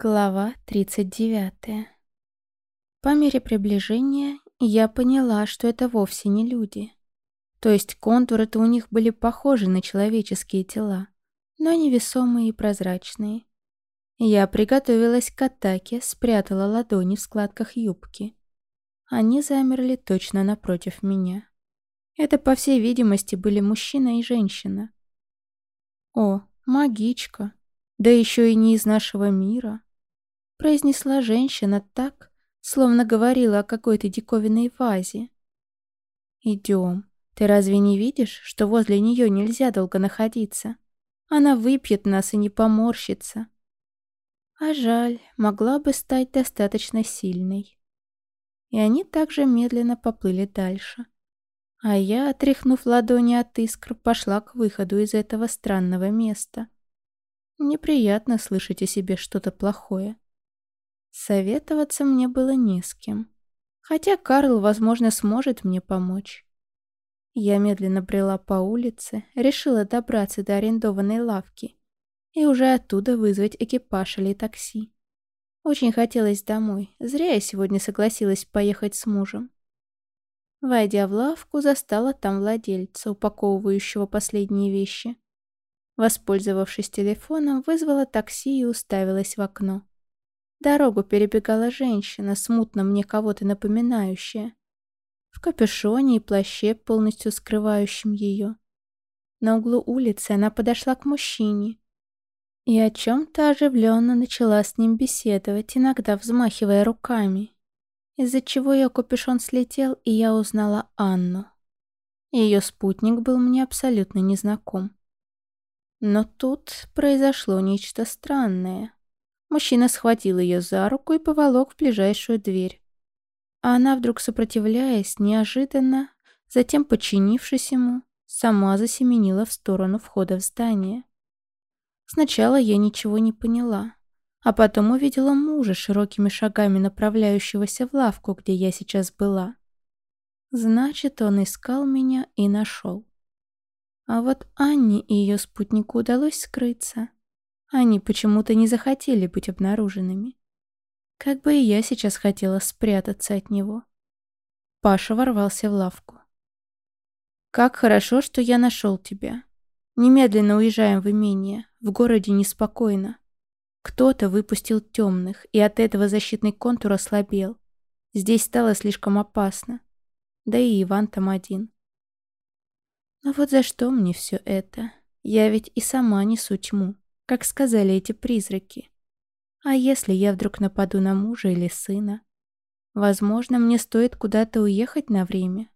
Глава 39. По мере приближения я поняла, что это вовсе не люди. То есть контуры-то у них были похожи на человеческие тела, но невесомые и прозрачные. Я приготовилась к атаке, спрятала ладони в складках юбки. Они замерли точно напротив меня. Это, по всей видимости, были мужчина и женщина. О, магичка, да еще и не из нашего мира, произнесла женщина так, словно говорила о какой-то диковинной вазе. «Идем. Ты разве не видишь, что возле нее нельзя долго находиться? Она выпьет нас и не поморщится». А жаль, могла бы стать достаточно сильной. И они также медленно поплыли дальше. А я, отряхнув ладони от искр, пошла к выходу из этого странного места. Неприятно слышать о себе что-то плохое. Советоваться мне было не с кем. Хотя Карл, возможно, сможет мне помочь. Я медленно брела по улице, решила добраться до арендованной лавки и уже оттуда вызвать экипаж или такси. Очень хотелось домой, зря я сегодня согласилась поехать с мужем. Войдя в лавку, застала там владельца, упаковывающего последние вещи. Воспользовавшись телефоном, вызвала такси и уставилась в окно. Дорогу перебегала женщина, смутно мне кого-то напоминающая. В капюшоне и плаще, полностью скрывающем ее. На углу улицы она подошла к мужчине и о чем-то оживленно начала с ним беседовать, иногда взмахивая руками, из-за чего ее капюшон слетел, и я узнала Анну. Ее спутник был мне абсолютно незнаком. Но тут произошло нечто странное. Мужчина схватил ее за руку и поволок в ближайшую дверь. А она, вдруг сопротивляясь, неожиданно, затем подчинившись ему, сама засеменила в сторону входа в здание. Сначала я ничего не поняла, а потом увидела мужа широкими шагами направляющегося в лавку, где я сейчас была. Значит, он искал меня и нашел. А вот Анне и ее спутнику удалось скрыться. Они почему-то не захотели быть обнаруженными. Как бы и я сейчас хотела спрятаться от него. Паша ворвался в лавку. «Как хорошо, что я нашел тебя. Немедленно уезжаем в имение. В городе неспокойно. Кто-то выпустил темных, и от этого защитный контур ослабел. Здесь стало слишком опасно. Да и Иван там один. Но вот за что мне все это? Я ведь и сама несу тьму, как сказали эти призраки. А если я вдруг нападу на мужа или сына? Возможно, мне стоит куда-то уехать на время.